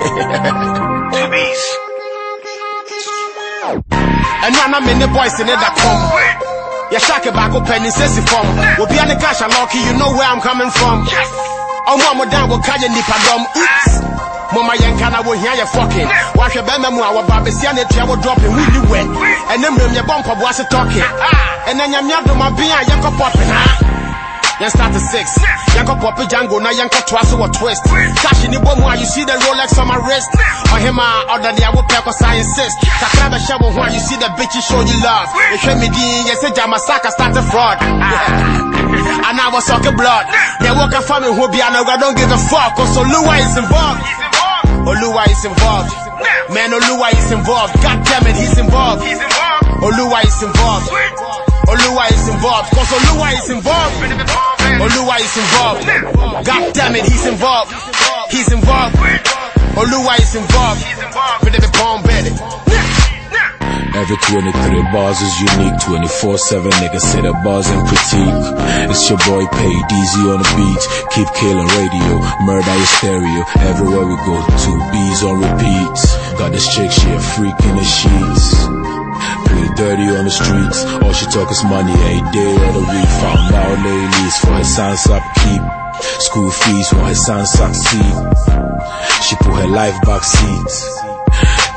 Two bees. ɛno ana me ne boys ne da kɔm yɛhyɛ baako pɛ ne nsɛsi fam obia ne cash alɔke you know where i'm coming from. Ɔmo a modan wo ka yɛ nipadɔm oops. Moma yɛnka na wohia yɛ fɔkin wahwɛ bɛrima mu a wɔba besia ne atua wo drɔpin wonni wɛ ɛne mmerɛm yɛbɔ mpɔboa se tɔkin ɛnɛ nyame adom aben a yɛnkɔ pɔpin ha Yen start to six. Yanko poppy Django, now yanko twice or twist. Cash in the while you see the Rolex on my wrist. Or him, uh, order day I will pack cause I insist. Takraba shower when you see the bitches show you love. If you me yes, a Jamasaka start a fraud. And I was sucking blood. They walk a family who be, I don't give a fuck. Cause Oluwa is involved. Oluwa is involved. Man, Oluwa is involved. God damn it, he's involved. Oluwa is involved. Oluwa is involved. Cause Oluwa is involved. Oluwa is involved. God damn it, he's involved. He's involved. Oluwa is involved. Bomb bedded. Every 23 bars is unique. 24-7 niggas say the bars and critique. It's your boy Pay DZ on the beats. Keep killing radio. Murder your stereo. Everywhere we go, two B's on repeat. Got this chick, she a freak in the sheets. Play dirty on the streets. All she talk is money every day of the week. Ladies for her son's upkeep. School fees for her son succeed. She put her life back seat.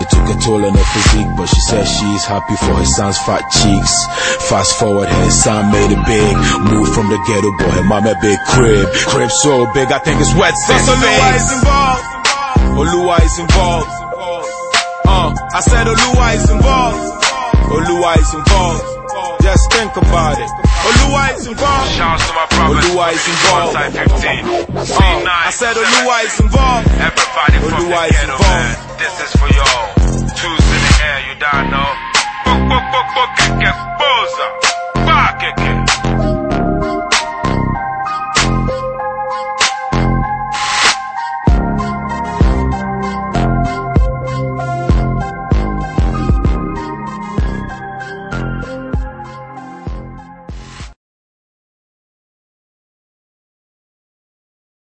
It took a toll on her physique, but she says she's happy for her son's fat cheeks. Fast forward, her son made it big. Moved from the ghetto, boy, her mama big crib. Crib so big, I think it's wet since Oluwa is involved. Oluwa is involved. Uh, I said Oluwa is involved. Oluwa is involved. Just think about it. Oluwa is involved. Shouts to my brothers. Oluwa is involved. Side 15. Uh, I said Oluwa is involved. Everybody from Oluwa the is ghetto, involved. man. This is for y'all. Two's